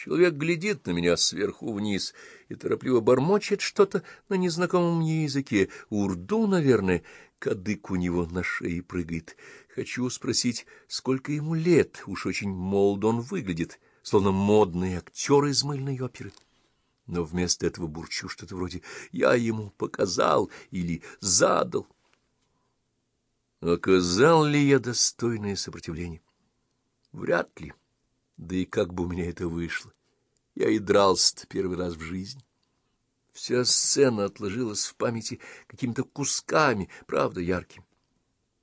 Человек глядит на меня сверху вниз и торопливо бормочет что-то на незнакомом мне языке. Урду, наверное, кадык у него на шее прыгает. Хочу спросить, сколько ему лет, уж очень молод он выглядит, словно модный актер из мыльной оперы. Но вместо этого бурчу что-то вроде «я ему показал» или «задал». Оказал ли я достойное сопротивление? Вряд ли. Да и как бы у меня это вышло? Я и дрался первый раз в жизни. Вся сцена отложилась в памяти какими-то кусками, правда, яркими.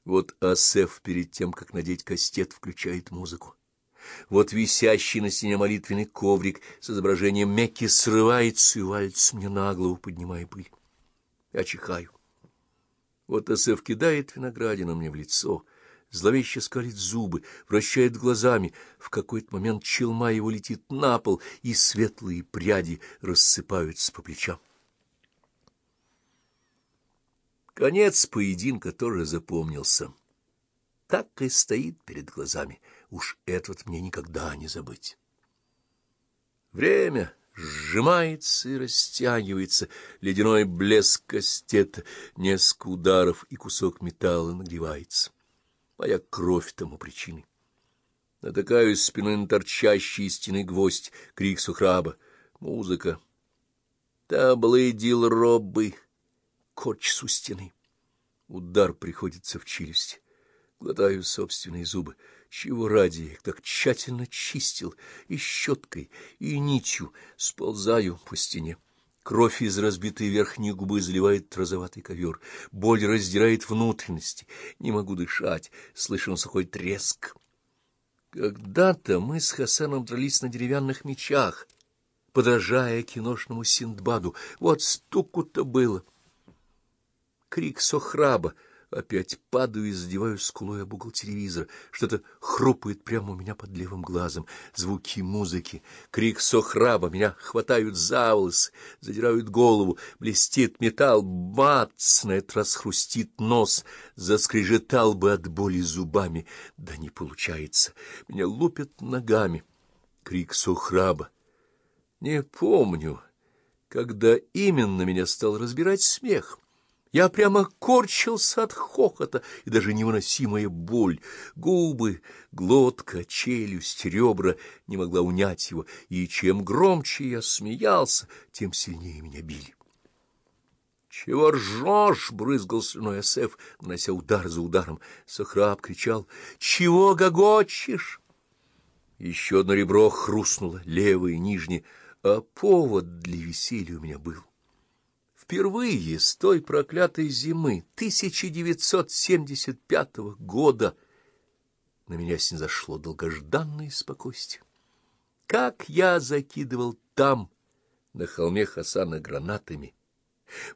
Вот Асеф перед тем, как надеть кастет, включает музыку. Вот висящий на стене молитвенный коврик с изображением Мекки срывается и валится мне на голову, поднимая пыль. Я чихаю. Вот Асеф кидает виноградину мне в лицо — зловеще скалит зубы, вращает глазами. В какой-то момент челма его летит на пол, и светлые пряди рассыпаются по плечам. Конец поединка тоже запомнился. Так и стоит перед глазами. Уж этот мне никогда не забыть. Время сжимается и растягивается, ледяной блеск кастета, несколько ударов, и кусок металла нагревается. Моя кровь тому причиной. Натыкаюсь спиной на торчащий из стены гвоздь, крик сухраба. Музыка. Таблыдил робы. Корчс у стены. Удар приходится в челюсть. Глотаю собственные зубы. Чего ради их так тщательно чистил и щеткой, и нитью сползаю по стене. Кровь из разбитой верхней губы заливает розоватый ковер. Боль раздирает внутренности. Не могу дышать. Слышен сухой треск. Когда-то мы с Хасаном дрались на деревянных мечах, подражая киношному Синдбаду. Вот стуку-то было. Крик Сохраба — Опять падаю и задеваю скулой об угол телевизора. Что-то хрупает прямо у меня под левым глазом. Звуки музыки, крик сохраба. Меня хватают за волосы, задирают голову. Блестит металл. Бац! На этот раз хрустит нос. Заскрежетал бы от боли зубами. Да не получается. Меня лупят ногами. Крик сохраба. Не помню, когда именно меня стал разбирать смех. Я прямо корчился от хохота, и даже невыносимая боль. Губы, глотка, челюсть, ребра не могла унять его, и чем громче я смеялся, тем сильнее меня били. «Чего ржешь?» — брызгал слюной Асеф, нанося удар за ударом. Сахраб кричал «Чего гогочешь?» Еще одно ребро хрустнуло, левое, нижнее, а повод для веселья у меня был. Впервые с той проклятой зимы 1975 года на меня снизошло долгожданное спокойствие. Как я закидывал там, на холме Хасана, гранатами,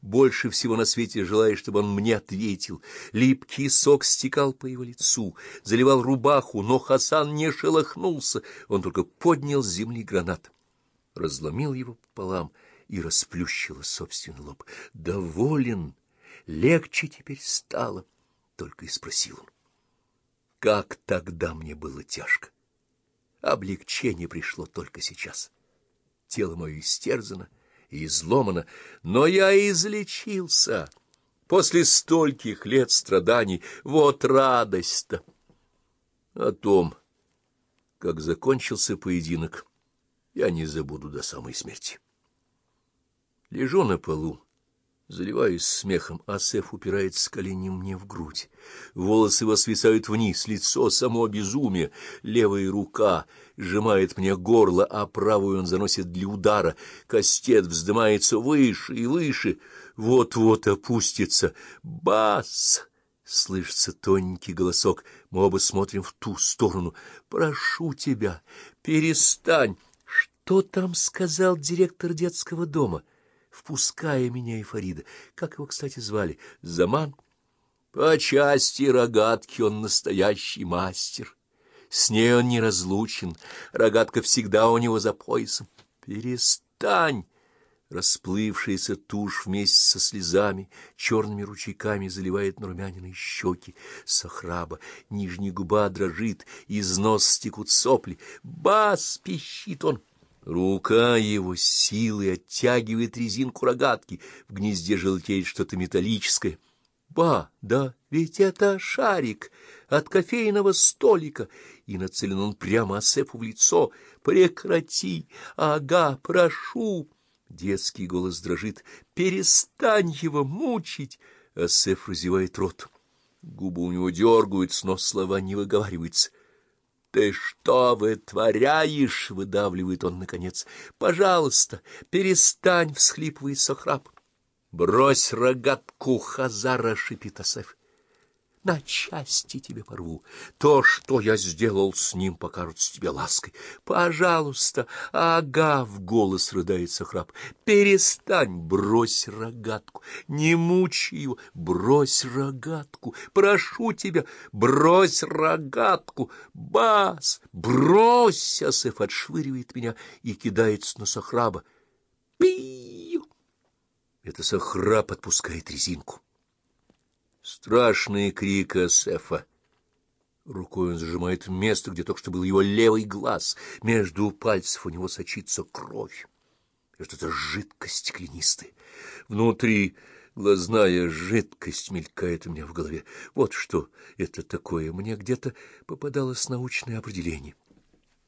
больше всего на свете желая, чтобы он мне ответил. Липкий сок стекал по его лицу, заливал рубаху, но Хасан не шелохнулся, он только поднял с земли гранат, разломил его пополам — и расплющила собственный лоб. «Доволен! Легче теперь стало!» — только и спросил он. Как тогда мне было тяжко! Облегчение пришло только сейчас. Тело мое истерзано и изломано, но я излечился. После стольких лет страданий вот радость-то! О том, как закончился поединок, я не забуду до самой смерти. Лежу на полу, заливаюсь смехом, а Сеф упирается коленем мне в грудь. Волосы его свисают вниз, лицо само безумие, левая рука сжимает мне горло, а правую он заносит для удара. Кастет вздымается выше и выше, вот-вот опустится. Бас! Слышится тоненький голосок. Мы оба смотрим в ту сторону. «Прошу тебя, перестань!» «Что там сказал директор детского дома?» Впуская меня и Фарида. Как его, кстати, звали? Заман? По части рогатки он настоящий мастер. С ней он не разлучен, рогатка всегда у него за поясом. Перестань! Расплывшаяся тушь вместе со слезами, черными ручейками заливает нарумяненные щеки. Сахраба, нижняя губа дрожит, из нос стекут сопли. «Бас!» — пищит он. Рука его силой оттягивает резинку рогатки, в гнезде желтеет что-то металлическое. Ба, да ведь это шарик от кофейного столика, и нацелен он прямо Асефу в лицо. Прекрати, ага, прошу. Детский голос дрожит. Перестань его мучить. Асеф разевает рот. Губы у него дергаются, но слова не выговариваются. — Ты что вытворяешь? — выдавливает он наконец. — Пожалуйста, перестань, — всхлипывает Сохраб. — Брось рогатку, Хазара, — шипит Асеф на части тебе порву. То, что я сделал с ним, покажется тебе лаской. Пожалуйста, ага, — в голос рыдается храп, — перестань, брось рогатку, не мучи его, брось рогатку, прошу тебя, брось рогатку, бас, брось, Асеф отшвыривает меня и кидается на Сахраба. Пию! Это Сахраб отпускает резинку. Страшный крик Асефа. Рукой он зажимает место, где только что был его левый глаз. Между пальцев у него сочится кровь. Что-то жидкость стеклянистая. Внутри глазная жидкость мелькает у меня в голове. Вот что это такое. Мне где-то попадалось научное определение —